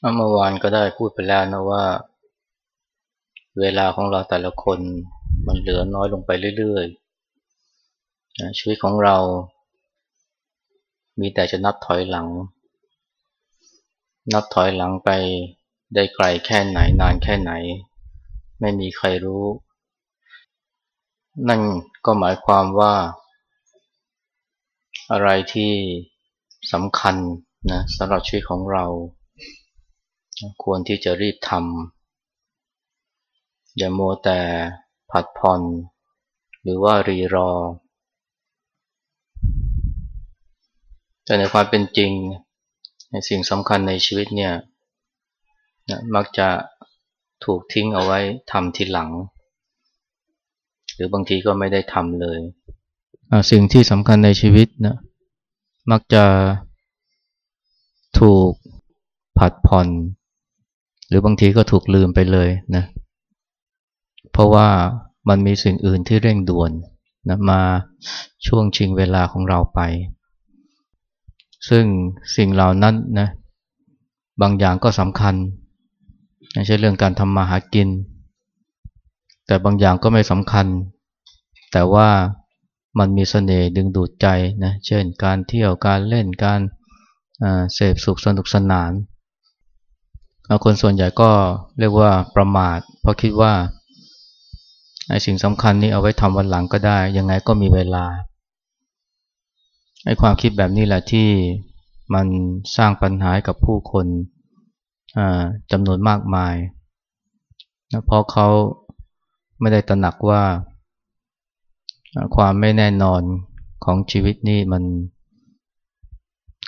เมื่อวานก็ได้พูดไปแล้วนะว่า เวลาของเราแต่ละคนมันเหลือน้อยลงไปเรื่อยๆ ชีวิตของเรา มีแต่จะนับถอยหลัง นับถอยหลังไปได้ไกลแค่ไหนนานแค่ไหน ไม่มีใครรู้ นั่นก็หมายความว่า อะไรที่สำคัญนะสำหรับชีวิตของเรา ควรที่จะรีบทำอย่าโมแต่ผัดผ่อน หรือว่ารีรอ แต่ในความเป็นจริง ในสิ่งสำคัญในชีวิตเนี่ยมักจะถูกทิ้งเอาไว้ทำทีหลัง หรือบางทีก็ไม่ได้ทำเลยสิ่งที่สำคัญในชีวิตนะมักจะถูกผัดผ่อน หรือบางทีก็ถูกลืมไปเลยนะเพราะว่ามันมีสิ่งอื่นที่เร่งด่วนนะมาช่วงชิงเวลาของเราไป ซึ่งสิ่งเหล่านั้นนะบางอย่างก็สำคัญไม่ใช่เรื่องการทำมาหากิน แต่บางอย่างก็ไม่สำคัญ แต่ว่ามันมีเสน่ห์ดึงดูดใจนะเช่นการเที่ยวการเล่นการเสพสุขสนุกสนาน คนส่วนใหญ่ก็เรียกว่าประมาท เพราะคิดว่าไอ้สิ่งสำคัญนี้เอาไว้ทำวันหลังก็ได้ ยังไงก็มีเวลาไอ้ความคิดแบบนี้แหละที่มันสร้างปัญหากับผู้คนจำนวนมากมายนะเพราะเขาไม่ได้ตระหนักว่า ความไม่แน่นอนของชีวิตนี่มัน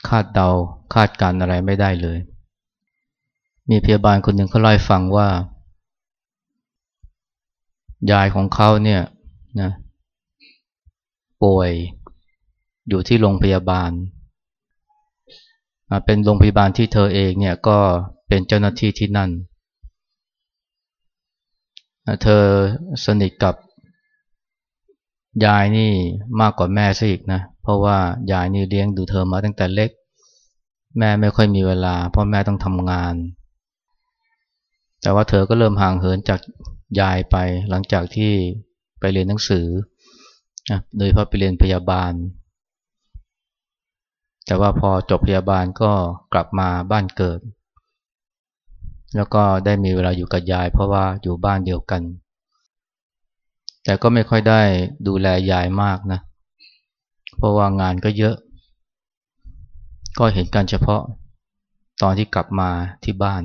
คาดเดาคาดการอะไรไม่ได้เลย มีพยาบาลคนหนึ่งเขาเล่าให้ฟังว่า ยายของเขาเนี่ยนะป่วยอยู่ที่โรงพยาบาล เป็นโรงพยาบาลที่เธอเองเนี่ยก็เป็นเจ้าหน้าที่ที่นั่น เธอสนิทกับยายนี่มากกว่าแม่ซะอีกนะ เพราะว่ายายนี่เลี้ยงดูเธอมาตั้งแต่เล็ก แม่ไม่ค่อยมีเวลา เพราะแม่ต้องทำงาน แต่ว่าเธอก็เริ่มห่างเหินจากยายไปหลังจากที่ไปเรียนหนังสือ โดยเพราะไปเรียนพยาบาล แต่ว่าพอจบพยาบาลก็กลับมาบ้านเกิด แล้วก็ได้มีเวลาอยู่กับยายเพราะว่าอยู่บ้านเดียวกัน แต่ก็ไม่ค่อยได้ดูแลยายมากนะ เพราะว่างานก็เยอะ ก็เห็นกันเฉพาะตอนที่กลับมาที่บ้าน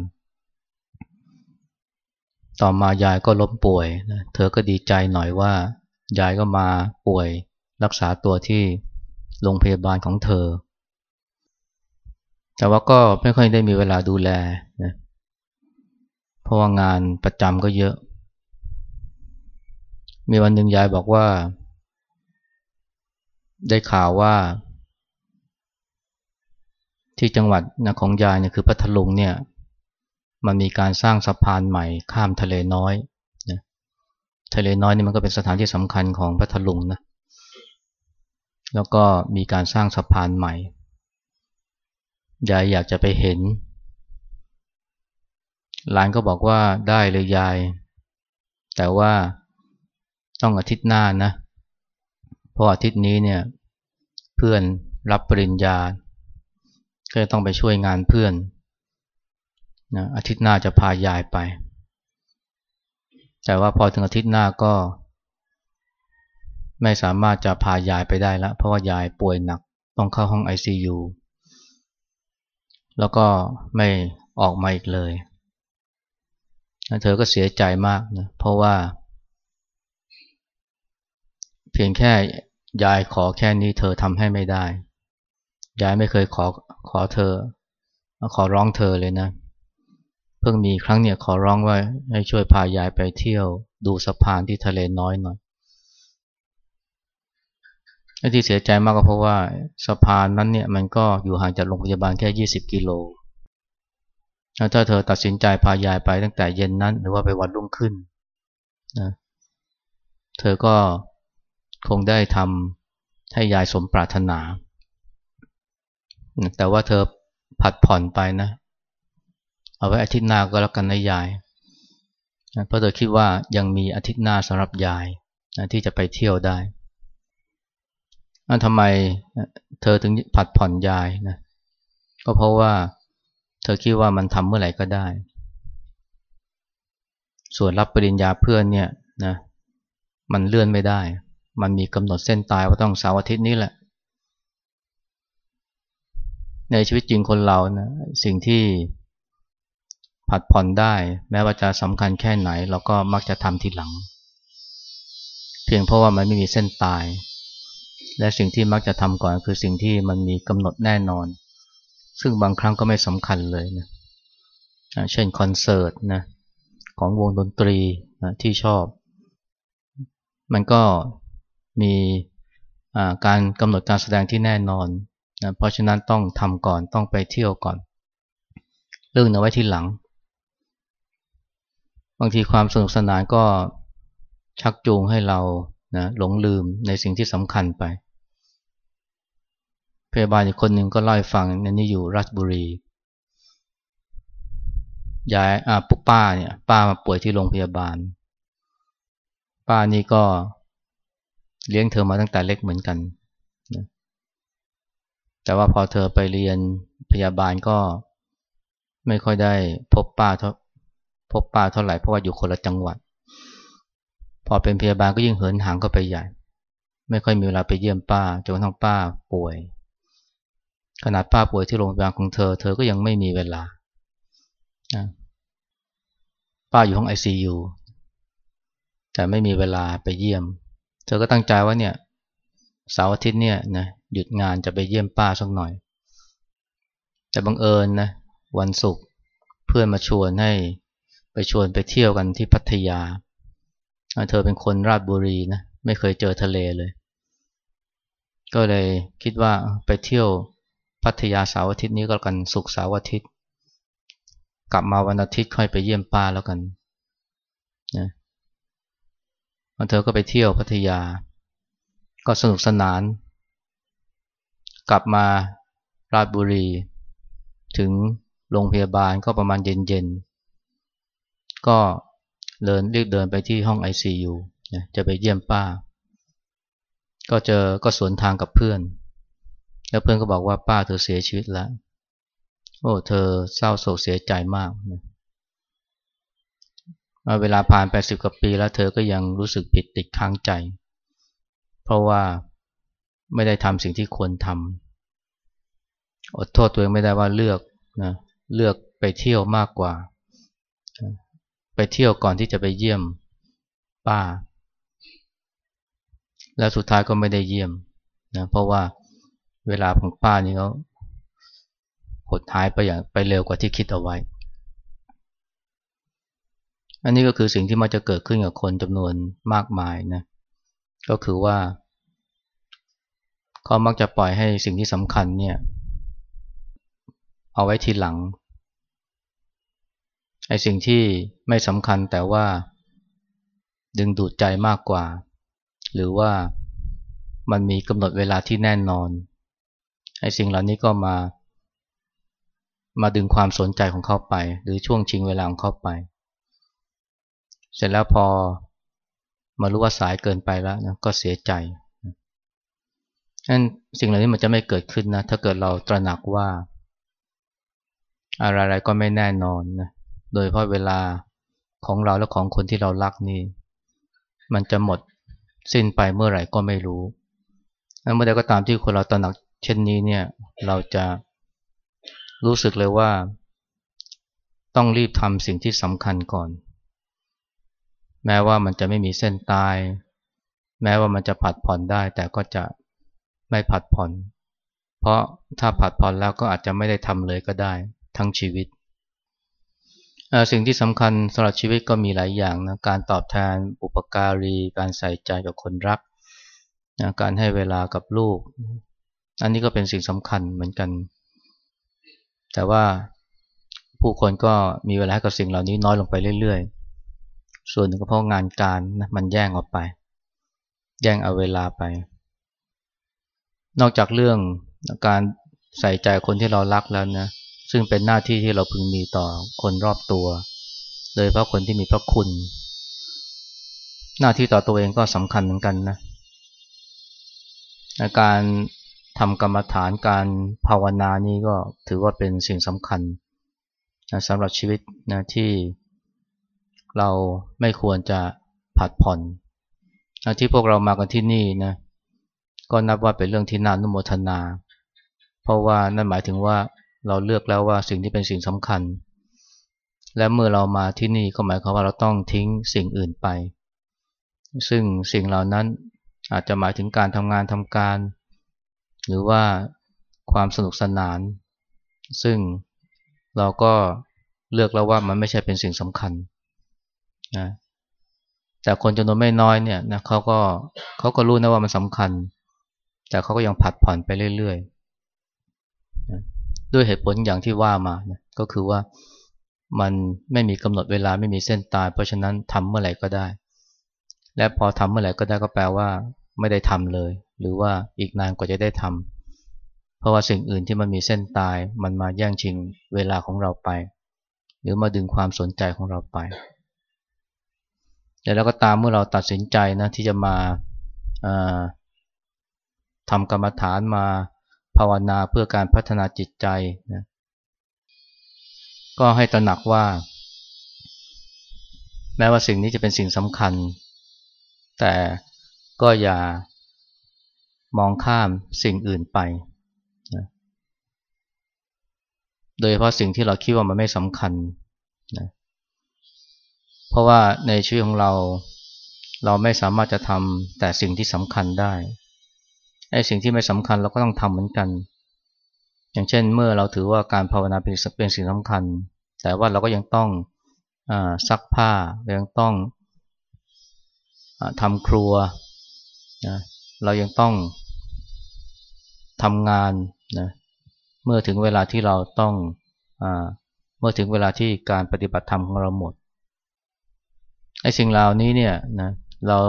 ต่อมายายก็ล้มป่วยนะเธอก็ดีใจหน่อยว่า ยายก็มาป่วยรักษาตัวที่โรงพยาบาลของเธอ แต่ว่าก็ไม่ค่อยได้มีเวลาดูแลนะเพราะว่างานประจำก็เยอะ มีวันหนึ่งยายบอกว่า ได้ข่าวว่า ที่จังหวัดนะของยายเนี่ยคือพัทลุงเนี่ย มันมีการสร้างสะพานใหม่ข้ามทะเลน้อยนะทะเลน้อยนี่มันก็เป็นสถานที่สำคัญของพัทลุงนะแล้วก็มีการสร้างสะพานใหม่ยายอยากจะไปเห็นหลานก็บอกว่าได้เลยยาย แต่ว่าต้องอาทิตย์หน้านะ เพราะอาทิตย์นี้เนี่ยเพื่อนรับปริญญา ก็ต้องไปช่วยงานเพื่อน นะอาทิตย์หน้าจะพายายไป แต่ว่าพอถึงอาทิตย์หน้าก็ ไม่สามารถจะพายายไปได้แล้วเพราะว่ายายป่วยหนักต้องเข้าห้อง ICU แล้วก็ไม่ออกมาอีกเลยเธอก็เสียใจมากนะเพราะว่า เพียงแค่ยายขอแค่นี้เธอทำให้ไม่ได้ ยายไม่เคยขอขอเธอ ขอร้องเธอเลยนะเพิ่งมีครั้งเนี่ยขอร้องว่าให้ช่วยพายายไปเที่ยวดูสะพานที่ทะเลน้อยหน่อยที่เสียใจมากก็เพราะว่าสะพานนั้นเนี่ยมันก็อยู่ห่างจากโรงพยาบาลแค่ 20 กิโล ถ้าเธอตัดสินใจพายายไปตั้งแต่เย็นนั้น หรือว่าไปวันรุ่งขึ้นนะเธอก็คงได้ทำให้ยายสมปรารถนา แต่ว่าเธอผัดผ่อนไปนะ เอาไว้อาทิตย์หน้าก็แล้วกันนะยายเพราะเธอคิดว่ายังมีอาทิตย์หน้าสำหรับยายนะที่จะไปเที่ยวได้ทำไมเธอถึงผัดผ่อนยายนะก็เพราะว่าเธอคิดว่ามันทำเมื่อไหร่ก็ได้ ส่วนรับปริญญาเพื่อนเนี่ยนะมันเลื่อนไม่ได้ มันมีกำหนดเส้นตายว่าต้องเสาร์อาทิตย์นี้แหละ ในชีวิตจริงคนเรานะสิ่งที่ ผัดผ่อนได้ แม้ว่าจะสำคัญแค่ไหน เราก็มักจะทำทีหลัง เพียงเพราะว่ามันไม่มีเส้นตาย และสิ่งที่มักจะทำก่อนคือสิ่งที่มันมีกำหนดแน่นอน ซึ่งบางครั้งก็ไม่สำคัญเลยนะเช่นคอนเสิร์ตนะของวงดนตรีนะที่ชอบ มันก็มีการกำหนดการแสดงที่แน่นอนนะเพราะฉะนั้นต้องทำก่อนต้องไปเที่ยวก่อน เรื่องเอาไว้ที่หลัง บางทีความสนุกสนานก็ชักจูงให้เรานะหลงลืมในสิ่งที่สำคัญไป พยาบาลอีกคนหนึ่งก็เล่าให้ฟังนนี่อยู่รัชบุรียายอ่าปุ๊ป้าเนี่ย ป้ามาป่วยที่โรงพยาบาล ป้านี่ก็เลี้ยงเธอมาตั้งแต่เล็กเหมือนกันนะแต่ว่าพอเธอไปเรียนพยาบาลก็ไม่ค่อยได้พบป้าเท่า พบป้าเท่าไหร่เพราะว่าอยู่คนละจังหวัด พอเป็นพยาบาลก็ยิ่งเหินห่างก็ไปใหญ่ ไม่ค่อยมีเวลาไปเยี่ยมป้าจนกระทั่งป้าป่วย ขนาดป้าป่วยที่โรงพยาบาลของเธอ เธอก็ยังไม่มีเวลา ป้าอยู่ห้องไอซียูแต่ไม่มีเวลาไปเยี่ยม เธอก็ตั้งใจว่าเนี่ยเสาร์อาทิตย์เนี่ยนะหยุดงานจะไปเยี่ยมป้าสักหน่อย แต่บังเอิญนะวันศุกร์เพื่อนมาชวนให้ ไปชวนไปเที่ยวกันที่พัทยา เธอเป็นคนราชบุรีนะไม่เคยเจอทะเลเลย ก็เลยคิดว่าไปเที่ยวพัทยาเสาร์อาทิตย์นี้ก็กันสุกเสาร์อาทิตย์ กลับมาวันอาทิตย์ค่อยไปเยี่ยมป้าแล้วกันนะเธอก็ไปเที่ยวพัทยา ก็สนุกสนาน กลับมาราชบุรี ถึงโรงพยาบาลก็ประมาณเย็นๆ ก็เดินเรียกเดินไปที่ห้อง ICU นะจะไปเยี่ยมป้า ก็เจอก็สวนทางกับเพื่อน แล้วเพื่อนก็บอกว่าป้าเธอเสียชีวิตแล้ว โอ้เธอเศร้าโศกเสียใจมากนะเวลาผ่านไปสิบกว่าปีแล้วเธอก็ยังรู้สึกผิดติดค้างใจ เพราะว่าไม่ได้ทำสิ่งที่ควรทำอดโทษตัวเองไม่ได้ว่าเลือกนะเลือกไปเที่ยวมากกว่า ไปเที่ยวก่อนที่จะไปเยี่ยมป้า แล้วสุดท้ายก็ไม่ได้เยี่ยมนะเพราะว่าเวลาของป้านี่เขาหดหายไปอย่างไปเร็วกว่าที่คิดเอาไว้ อันนี้ก็คือสิ่งที่มักจะเกิดขึ้นกับคนจำนวนมากมายนะก็คือว่าเขามักจะปล่อยให้สิ่งที่สำคัญเนี่ย เอาไว้ทีหลัง ไอ้สิ่งที่ไม่สำคัญแต่ว่า ดึงดูดใจมากกว่า หรือว่ามันมีกำหนดเวลาที่แน่นอนไอ้สิ่งเหล่านี้ก็มา มาดึงความสนใจของเขาไป หรือช่วงชิงเวลาของเขาไป เสร็จแล้วพอมารู้ว่าสายเกินไปแล้วนะก็เสียใจนั่นสิ่งเหล่านี้มันจะไม่เกิดขึ้นนะ ถ้าเกิดเราตระหนักว่า อะไรๆก็ไม่แน่นอนนะ โดยเพราะเวลาของเราและของคนที่เรารักนี่ มันจะหมดสิ้นไปเมื่อไหร่ก็ไม่รู้เมื่อใดก็ตามที่คนเราตระหนักเช่นนี้เนี่ย เราจะรู้สึกเลยว่า ต้องรีบทำสิ่งที่สำคัญก่อน แม้ว่ามันจะไม่มีเส้นตาย แม้ว่ามันจะผัดผ่อนได้ แต่ก็จะไม่ผัดผ่อน เพราะถ้าผัดผ่อนแล้วก็อาจจะไม่ได้ทำเลยก็ได้ ทั้งชีวิต สิ่งที่สำคัญสำหรับชีวิตก็มีหลายอย่างนะการตอบแทนอุปการี การใส่ใจกับคนรักนะการให้เวลากับลูก อันนี้ก็เป็นสิ่งสำคัญเหมือนกัน แต่ว่าผู้คนก็มีเวลาให้กับสิ่งเหล่านี้น้อยลงไปเรื่อยๆ ส่วนหนึ่งก็เพราะงานการนะมันแย่งออกไป แย่งเอาเวลาไป นอกจากเรื่องการใส่ใจคนที่เรารักแล้วนะ ซึ่งเป็นหน้าที่ที่เราพึงมีต่อคนรอบตัว โดยเพราะคนที่มีพระคุณ หน้าที่ต่อตัวเองก็สำคัญเหมือนกันนะการทำกรรมฐานการภาวนานี่ก็ถือว่าเป็นสิ่งสำคัญนะสำหรับชีวิตนะที่เราไม่ควรจะผัดผ่อนนะที่พวกเรามากันที่นี่นะก็นับว่าเป็นเรื่องที่น่านุโมทนา เพราะว่านั่นหมายถึงว่า เราเลือกแล้วว่าสิ่งที่เป็นสิ่งสำคัญ และเมื่อเรามาที่นี่ก็หมายความว่าเราต้องทิ้งสิ่งอื่นไป ซึ่งสิ่งเหล่านั้นอาจจะหมายถึงการทำงานทำการ หรือว่าความสนุกสนาน ซึ่งเราก็เลือกแล้วว่ามันไม่ใช่เป็นสิ่งสำคัญนะแต่คนจำนวนไม่น้อยเนี่ยนะเขาก็เขาก็รู้นะว่ามันสำคัญ แต่เขาก็ยังผัดผ่อนไปเรื่อยๆ ด้วยเหตุผลอย่างที่ว่ามานะก็คือว่ามันไม่มีกำหนดเวลาไม่มีเส้นตาย เพราะฉะนั้นทำเมื่อไหร่ก็ได้ และพอทำเมื่อไหร่ก็ได้ก็แปลว่า ไม่ได้ทำเลย หรือว่าอีกนานกว่าจะได้ทำเพราะว่าสิ่งอื่นที่มันมีเส้นตาย มันมาแย่งชิงเวลาของเราไป หรือมาดึงความสนใจของเราไปแต่แล้วก็ตามเมื่อเราตัดสินใจนะที่จะมาทำกรรมฐานมา ภาวนาเพื่อการพัฒนาจิตใจนะก็ให้ตระหนักว่า แม้ว่าสิ่งนี้จะเป็นสิ่งสำคัญ แต่ก็อย่ามองข้ามสิ่งอื่นไปนะโดยเฉพาะสิ่งที่เราคิดว่ามันไม่สำคัญนะเพราะว่าในชีวิตของเรา เราไม่สามารถจะทำแต่สิ่งที่สำคัญได้ ไอ้สิ่งที่ไม่สำคัญเราก็ต้องทำเหมือนกัน อย่างเช่นเมื่อเราถือว่าการภาวนาเป็นเป็นสิ่งสำคัญ แต่ว่าเราก็ยังต้องอซักผ้ายังต้องอทำครัวนะเรายังต้องทำงานนะเมื่อถึงเวลาที่เราต้องอเมื่อถึงเวลาที่การปฏิบัติธรรมของเราหมดไอ้สิ่งเหล่านี้เนี่ยนะเรา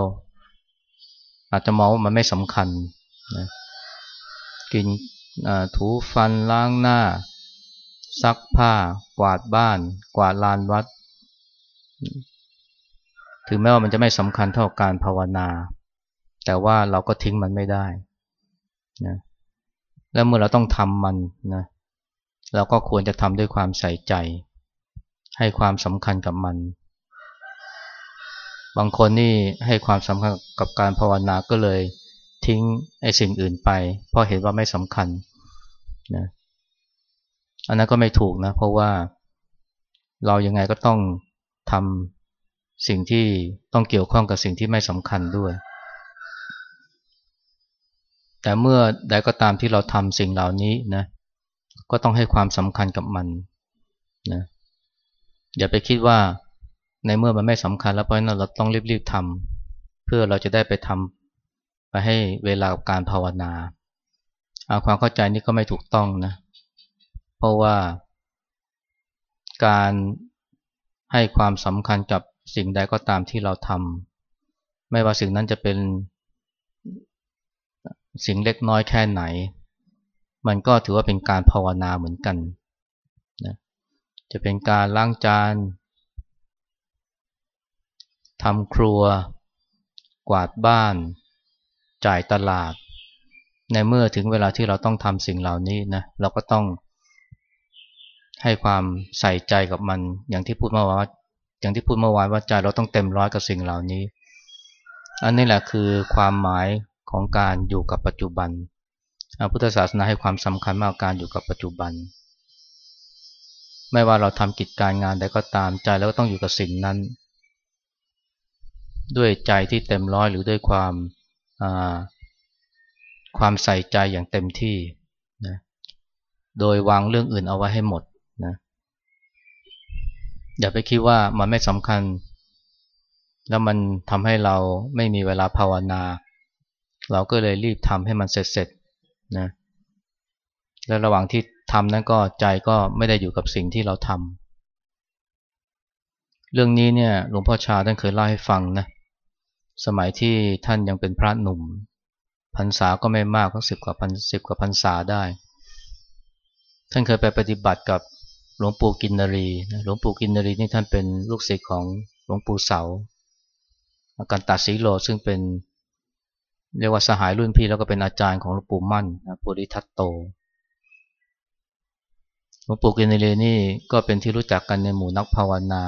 อาจจะมองว่ามันไม่สำคัญ นะกินถูฟันล้างหน้า ซักผ้า กวาดบ้าน กวาดลานวัด ถึงแม้ว่ามันจะไม่สำคัญเท่าการภาวนา แต่ว่าเราก็ทิ้งมันไม่ได้นะแล้วเมื่อเราต้องทำมันนะเราก็ควรจะทำด้วยความใส่ใจ ให้ความสำคัญกับมัน บางคนนี่ให้ความสำคัญกับการภาวนาก็เลย ทิ้งไอ้สิ่งอื่นไป เพราะเห็นว่าไม่สำคัญนะอันนั้นก็ไม่ถูกนะ เพราะว่าเรายังไงก็ต้องทำสิ่งที่ต้องเกี่ยวข้องกับสิ่งที่ไม่สำคัญด้วย แต่เมื่อใดก็ตามที่เราทำสิ่งเหล่านี้นะ ก็ต้องให้ความสำคัญกับมันนะอย่าไปคิดว่าในเมื่อมันไม่สำคัญแล้วเพราะนั้นเราต้องรีบๆทำเพื่อเราจะได้ไปทำ ไปให้เวลากับการภาวนาเอาความเข้าใจนี้ก็ไม่ถูกต้องนะ เพราะว่า การให้ความสำคัญกับสิ่งใดก็ตามที่เราทำไม่ว่าสิ่งนั้นจะเป็นสิ่งเล็กน้อยแค่ไหน มันก็ถือว่าเป็นการภาวนาเหมือนกันนะจะเป็นการล้างจานทำครัว กวาดบ้าน จ่ายตลาด ในเมื่อถึงเวลาที่เราต้องทำสิ่งเหล่านี้นะเราก็ต้อง ให้ความใส่ใจกับมัน อย่างที่พูดเมื่อวานอย่างที่พูดเมื่อวานว่าใจเราต้องเต็มร้อยกับสิ่งเหล่านี้ อันนี้แหละคือความหมายของการอยู่กับปัจจุบันพุทธศาสนาให้ความสำคัญมากการอยู่กับปัจจุบัน ไม่ว่าเราทำกิจการงานใดก็ตามใจเราก็ต้องอยู่กับสิ่งนั้น ด้วยใจที่เต็มร้อยหรือด้วยความ ความใส่ใจอย่างเต็มที่นะโดยวางเรื่องอื่นเอาไว้ให้หมดนะอย่าไปคิดว่ามันไม่สำคัญ แล้วมันทำให้เราไม่มีเวลาภาวนา เราก็เลยรีบทำให้มันเสร็จๆนะและระหว่างที่ทำนั้นก็ใจก็ไม่ได้อยู่กับสิ่งที่เราทำเรื่องนี้เนี่ยหลวงพ่อชาท่านเคยเล่าให้ฟังนะ สมัยที่ท่านยังเป็นพระหนุ่มพรรษาก็ไม่มากก็สิบกว่าพันสิบกว่าพรรษาได้ ท่านเคยไปปฏิบัติกับหลวงปู่กินนรีหลวงปู่กินนรีนี่ท่านเป็นลูกศิษย์ของหลวงปู่เสาอาการตัดสีโลซึ่งเป็นเรียกว่าสหายรุ่นพี่แล้วก็เป็นอาจารย์ของหลวงปู่มั่นปุริทัตโต หลวงปู่กินนรีนี่ก็เป็นที่รู้จักกันในหมู่นักภาวนา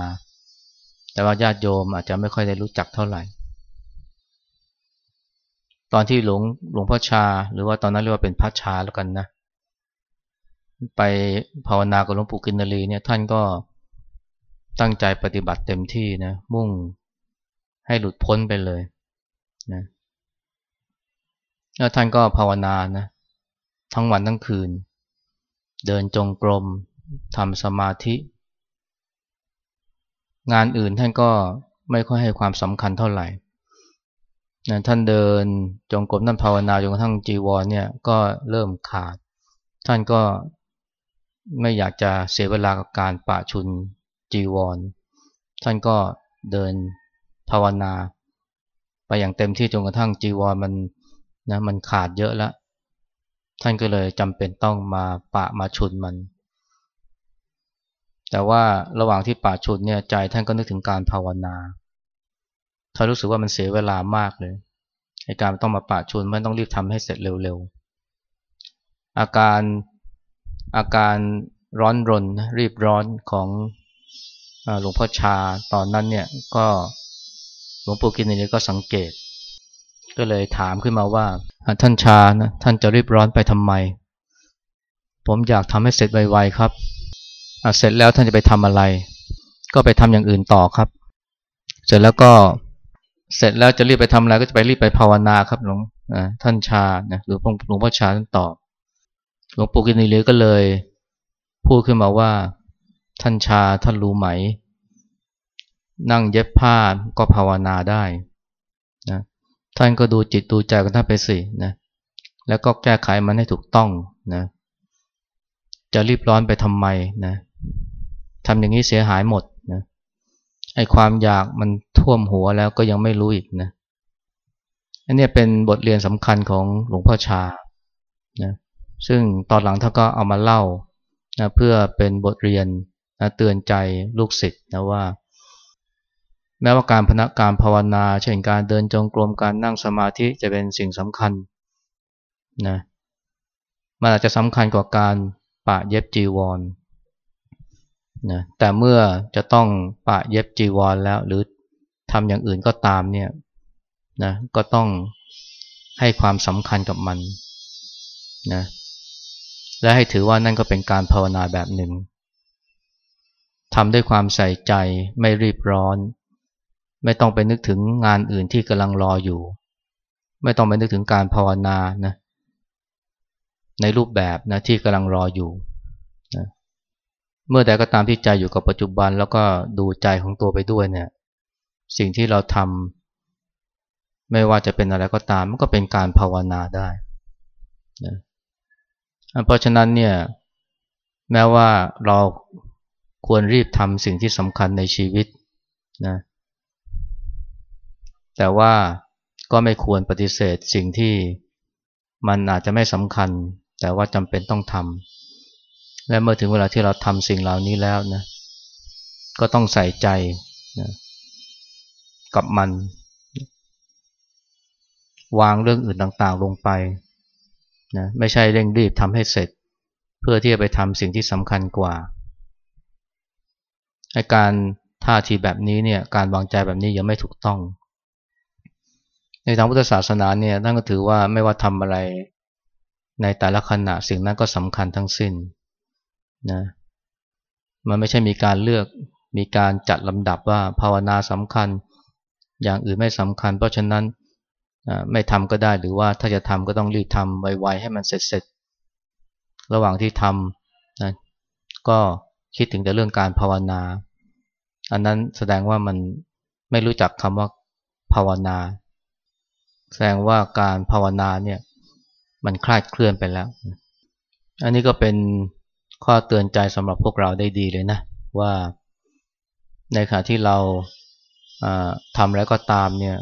แต่ว่าญาติโยมอาจจะไม่ค่อยได้รู้จักเท่าไหร่ ตอนที่หลวงหลวงพ่อชา หรือว่าตอนนั้นเรียกว่าเป็นพระชาแล้วกันนะ ไปภาวนากับหลวงปู่กินนรีเนี่ยท่านก็ตั้งใจปฏิบัติเต็มที่นะมุ่งให้หลุดพ้นไปเลยนะแล้วท่านก็ภาวนานะทั้งวันทั้งคืน เดินจงกรมทำสมาธิ งานอื่นท่านก็ไม่ค่อยให้ความสำคัญเท่าไหร่ นะท่านเดินจงกรมท่านภาวนาจนกระทั่งจีวรเนี่ยก็เริ่มขาด ท่านก็ไม่อยากจะเสียเวลากับการปะชุนจีวร ท่านก็เดินภาวนา ไปอย่างเต็มที่จนกระทั่งจีวรมันนะมันขาดเยอะแล้วท่านก็เลยจำเป็นต้องมาปะมาชุนมัน แต่ว่าระหว่างที่ปะชุนเนี่ยใจท่านก็นึกถึงการภาวนา ท่านรู้สึกว่ามันเสียเวลามากเลยในการต้องมาปะชุนไม่ต้องรีบทำให้เสร็จเร็วๆ อาการอาการร้อนรนรีบร้อนของหลวงพ่อชาตอนนั้นเนี่ยก็หลวงปู่กินนี่ก็สังเกต ก็เลยถามขึ้นมาว่าท่านชานะท่านจะรีบร้อนไปทำไม ผมอยากทำให้เสร็จไวๆครับเสร็จแล้วท่านจะไปทำอะไร ก็ไปทำอย่างอื่นต่อครับ เสร็จแล้วก็ เสร็จแล้วจะรีบไปทำอะไรก็จะไปรีบไปภาวนาครับหลวงท่านชานะหรือหลวงพ่อชาท่านตอบ หลวงปู่กินีเลยก็เลย พูดขึ้นมาว่า ท่านชาท่านรู้ไหม นั่งเย็บผ้าก็ภาวนาได้นะท่านก็ดูจิตดูใจกันท่านไปสินะแล้วก็แก้ไขมันให้ถูกต้องนะจะรีบร้อนไปทำไมนะทำอย่างนี้เสียหายหมดนะไอความอยากมัน ท่วมหัวแล้วก็ยังไม่รู้อีกนะอันนี้เป็นบทเรียนสำคัญของหลวงพ่อชานะซึ่งตอนหลังท่านก็เอามาเล่านะเพื่อเป็นบทเรียนนะเตือนใจลูกศิษย์นะว่า แม้ว่าการพนักการภาวนา เช่นการเดินจงกรมการนั่งสมาธิจะเป็นสิ่งสำคัญนะมันอาจจะสำคัญกว่าการปะเย็บจีวรนะแต่เมื่อจะต้องปะเย็บจีวรแล้วหรือ ทำอย่างอื่นก็ตามเนี่ยนะก็ต้องให้ความสำคัญกับมันนะและให้ถือว่านั่นก็เป็นการภาวนาแบบหนึ่งทำด้วยความใส่ใจไม่รีบร้อน ไม่ต้องไปนึกถึงงานอื่นที่กำลังรออยู่ ไม่ต้องไปนึกถึงการภาวนานะในรูปแบบนะที่กำลังรออยู่นะเมื่อใดก็ตามที่ใจอยู่กับปัจจุบัน แล้วก็ดูใจของตัวไปด้วยเนี่ย สิ่งที่เราทำไม่ว่าจะเป็นอะไรก็ตาม มันก็เป็นการภาวนาได้นะเพราะฉะนั้นเนี่ยแม้ว่าเราควรรีบทำสิ่งที่สำคัญในชีวิตนะแต่ว่าก็ไม่ควรปฏิเสธสิ่งที่มันอาจจะไม่สำคัญ แต่ว่าจำเป็นต้องทำและเมื่อถึงเวลาที่เราทำสิ่งเหล่านี้แล้วนะก็ต้องใส่ใจนะ กับมัน วางเรื่องอื่นต่างๆลงไปนะไม่ใช่เร่งรีบทำให้เสร็จ เพื่อที่จะไปทำสิ่งที่สำคัญกว่าอการท่าทีแบบนี้เนี่ยการวางใจแบบนี้ยังไม่ถูกต้อง ในทางพุทธศาสนาเนี่ยท่านก็ถือว่าไม่ว่าทำอะไรในแต่ละขณะสิ่งนั้นก็สำคัญทั้งสิ้นนะมันไม่ใช่มีการเลือกมีการจัดลำดับว่าภาวนาสำคัญ อย่างอื่นไม่สำคัญ เพราะฉะนั้นไม่ทำก็ได้หรือว่าถ้าจะทำก็ต้องรีบทำไวๆให้มันเสร็จๆ ระหว่างที่ทำนะก็คิดถึงแต่เรื่องการภาวนา อันนั้นแสดงว่ามันไม่รู้จักคำว่าภาวนา แสดงว่าการภาวนาเนี่ยมันคลาดเคลื่อนไปแล้ว อันนี้ก็เป็นข้อเตือนใจสำหรับพวกเราได้ดีเลยนะ ว่าในขณะที่เรา ทำแล้วก็ตามเนี่ย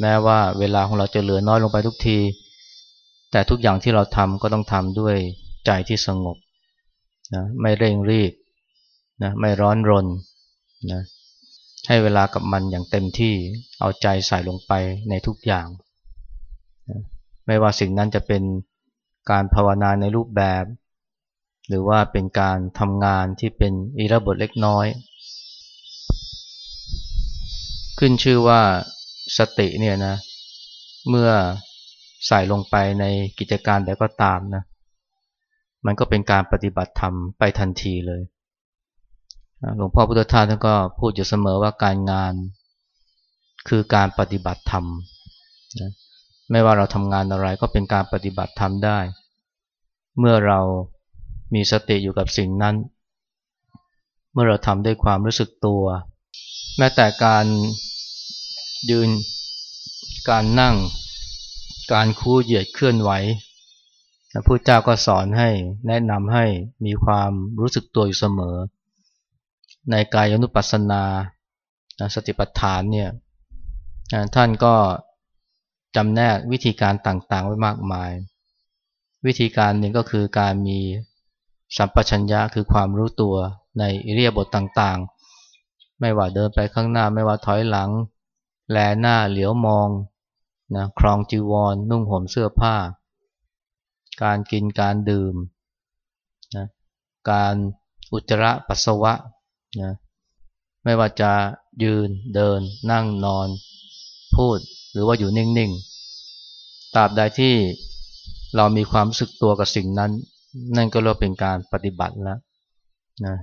แม้ว่าเวลาของเราจะเหลือน้อยลงไปทุกที แต่ทุกอย่างที่เราทำก็ต้องทำด้วยใจที่สงบนะไม่เร่งรีบนะไม่ร้อนรนนะให้เวลากับมันอย่างเต็มที่เอาใจใส่ลงไปในทุกอย่างนะไม่ว่าสิ่งนั้นจะเป็นการภาวนาในรูปแบบ หรือว่าเป็นการทำงานที่เป็นอิรบทเล็กน้อย ขึ้นชื่อว่าสติเนี่ยนะ เมื่อใส่ลงไปในกิจการใดก็ตามนะ มันก็เป็นการปฏิบัติธรรมไปทันทีเลย หลวงพ่อพุทธทาสท่านก็พูดอยู่เสมอว่าการงานคือการปฏิบัติธรรมนะไม่ว่าเราทำงานอะไรก็เป็นการปฏิบัติธรรมได้ เมื่อเรามีสติอยู่กับสิ่งนั้น เมื่อเราทำด้วยความรู้สึกตัว แม้แต่การ ยืน การนั่ง การคู่เหยียดเคลื่อนไหวพระพุทธเจ้าก็สอนให้แนะนำให้มีความรู้สึกตัวอยู่เสมอ ในกายอนุปัสสนาสติปัฏฐานเนี่ยท่านก็จำแนกวิธีการต่างๆ ไว้มากมาย วิธีการหนึ่งก็คือการมีสัมปชัญญะคือความรู้ตัวในอิเรียบทต่างๆ ไม่ว่าเดินไปข้างหน้าไม่ว่าถอยหลัง แลหน้าเหลียวมองนะครองจีวรนุ่งห่มเสื้อผ้า การกินการดื่มนะการอุจจาระปัสสาวะนะไม่ว่าจะยืนเดิน นั่งนอน พูดหรือว่าอยู่นิ่งๆตราบใดที่เรามีความรู้สึกตัวกับสิ่งนั้น นั่นก็เรียกเป็นการปฏิบัติแล้วนะ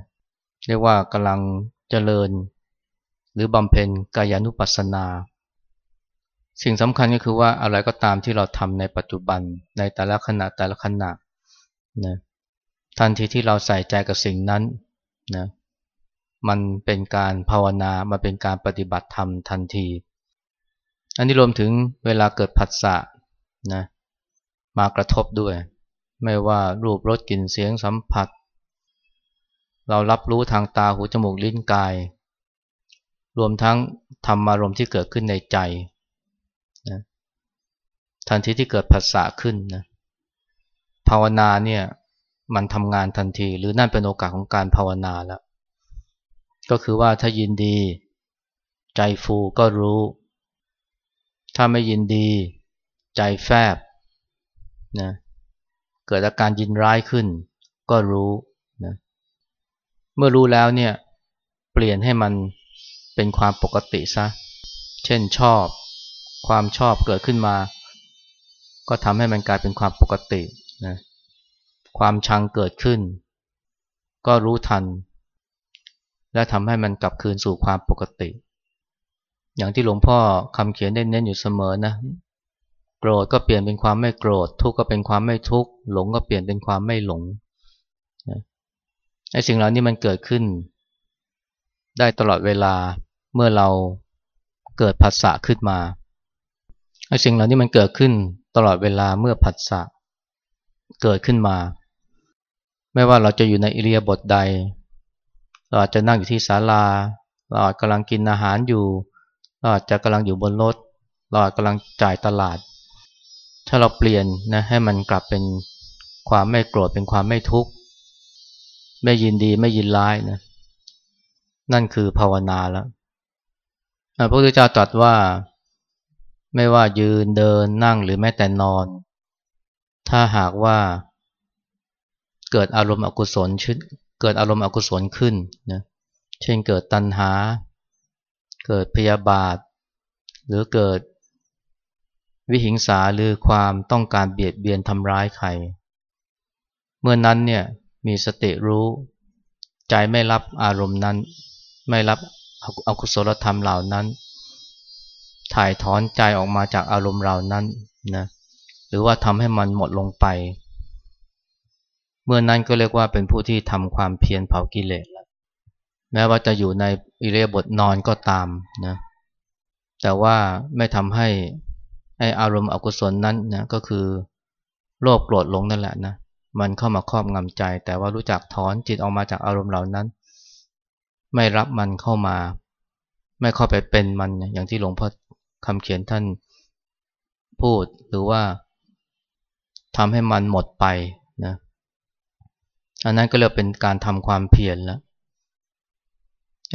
เรียกว่ากำลังเจริญ หรือบำเพ็ญกายานุปัสสนา สิ่งสำคัญก็คือว่าอะไรก็ตามที่เราทำในปัจจุบันในแต่ละขณะแต่ละขณะนะทันทีที่เราใส่ใจกับสิ่งนั้นนะมันเป็นการภาวนา มันเป็นการปฏิบัติธรรมทันที อันนี้รวมถึงเวลาเกิดผัสสะนะมากระทบด้วย ไม่ว่ารูปรสกลิ่นเสียงสัมผัส เรารับรู้ทางตาหูจมูกลิ้นกาย รวมทั้งธรรมารมณ์ที่เกิดขึ้นในใจนะทันทีที่เกิดผัสสะขึ้นนะภาวนาเนี่ยมันทำงานทันที หรือนั่นเป็นโอกาสของการภาวนาแล้วก็คือว่าถ้ายินดี ใจฟูก็รู้ ถ้าไม่ยินดี ใจแฟบนะเกิดอาการยินร้ายขึ้น ก็รู้นะเมื่อรู้แล้วเนี่ยเปลี่ยนให้มัน เป็นความปกติซะ เช่นชอบ ความชอบเกิดขึ้นมา ก็ทำให้มันกลายเป็นความปกตินะความชังเกิดขึ้น ก็รู้ทัน และทำให้มันกลับคืนสู่ความปกติ อย่างที่หลวงพ่อคำเขียนได้เน้นอยู่เสมอนะ โกรธก็เปลี่ยนเป็นความไม่โกรธ ทุกข์ก็เป็นความไม่ทุกข์ หลงก็เปลี่ยนเป็นความไม่หลงไอ้สิ่งเหล่านี้มันเกิดขึ้น ได้ตลอดเวลา เมื่อเราเกิดผัสสะขึ้นมาไอ้สิ่งเหล่านี้มันเกิดขึ้นตลอดเวลาเมื่อผัสสะเกิดขึ้นมา ไม่ว่าเราจะอยู่ในอิเลียบทใด เราอาจจะนั่งอยู่ที่ศาลา เราอาจกำลังกินอาหารอยู่ เราอาจจะกำลังอยู่บนรถ เราอาจกำลังจ่ายตลาด ถ้าเราเปลี่ยนนะให้มันกลับเป็นความไม่โกรธเป็นความไม่ทุกข์ ไม่ยินดีไม่ยินร้ายนะ นั่นคือภาวนาแล้ว พระพุทธเจ้าตรัสว่าไม่ว่ายืนเดินนั่งหรือแม้แต่นอน ถ้าหากว่าเกิดอารมณ์อกุศลชเกิดอารมณ์อกุศลขึ้นนะเช่นเกิดตัณหา เกิดพยาบาท หรือเกิดวิหิงสาหรือความต้องการเบียดเบียนทำร้ายใคร เมื่อนนั้นเนี่ยมีสติรู้ ใจไม่รับอารมณ์นั้น ไม่รับ อากุศลธรรมเหล่านั้น ถ่ายถอนใจออกมาจากอารมณ์เหล่านั้นนะหรือว่าทำให้มันหมดลงไป เมื่อนั้นก็เรียกว่าเป็นผู้ที่ทำความเพียรเผากิเลสแม้ว่าจะอยู่ในอิเลียบทนอนก็ตามนะแต่ว่าไม่ทำให้ไออารมณ์อกุศลนั้นนะก็คือโลภโกรธหลงนั่นแหละนะมันเข้ามาครอบงำใจ แต่ว่ารู้จักถอนจิตออกมาจากอารมณ์เหล่านั้น ไม่รับมันเข้ามา ไม่เข้าไปเป็นมันอย่างที่หลวงพ่อคำเขียนท่านพูดหรือว่าทำให้มันหมดไปนะอันนั้นก็เรียกเป็นการทำความเพียรแล้ว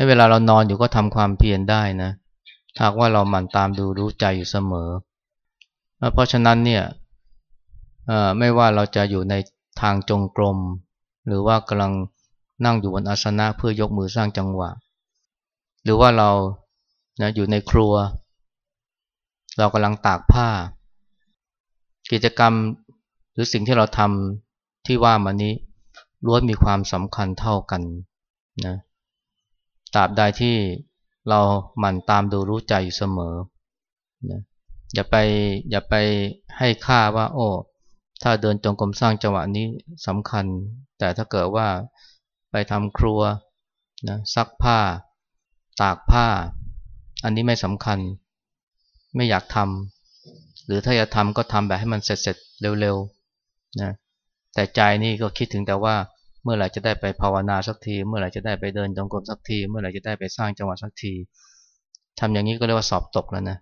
เวลาเรานอนอยู่ก็ทำความเพียรได้นะหากว่าเราหมั่นตามดูรู้ใจอยู่เสมอ เพราะฉะนั้นเนี่ยไม่ว่าเราจะอยู่ในทางจงกรม หรือว่ากำลัง นั่งอยู่บนอาสนะเพื่อยกมือสร้างจังหวะ หรือว่าเรานะอยู่ในครัว เรากำลังตากผ้า กิจกรรมหรือสิ่งที่เราทำที่ว่ามานี้ล้วนมีความสำคัญเท่ากันนะตราบใดที่เราหมั่นตามดูรู้ใจอยู่เสมอนะอย่าไปอย่าไปให้ค่าว่า โอ้ ถ้าเดินจงกรมสร้างจังหวะนี้สำคัญ แต่ถ้าเกิดว่า ไปทำครัวนะซักผ้า ตากผ้า อันนี้ไม่สำคัญ ไม่อยากทำหรือถ้าอยากทำก็ทำแบบให้มันเสร็จๆเร็วๆนะแต่ใจนี่ก็คิดถึงแต่ว่าเมื่อไหร่จะได้ไปภาวนาสักที เมื่อไหร่จะได้ไปเดินจงกรมสักที เมื่อไหร่จะได้ไปสร้างจังหวะสักทีทำอย่างนี้ก็เรียกว่าสอบตกแล้วนะ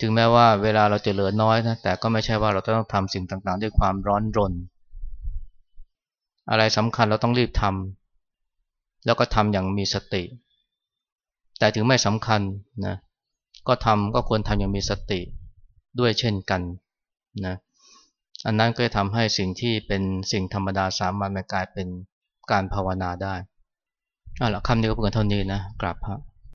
ถึงแม้ว่าเวลาเราจะเหลือน้อยนะแต่ก็ไม่ใช่ว่าเราต้องทำสิ่งต่างๆ ด้วยความร้อนรน อะไรสำคัญเราต้องรีบทำแล้วก็ทำอย่างมีสติ แต่ถึงไม่สำคัญนะก็ทำก็ควรทำอย่างมีสติด้วยเช่นกันนะอันนั้นก็จะทำให้สิ่งที่เป็นสิ่งธรรมดาสามัญมันกลายเป็นการภาวนาได้อะละคำนี้ก็เพียงเท่านี้นะกราบพระ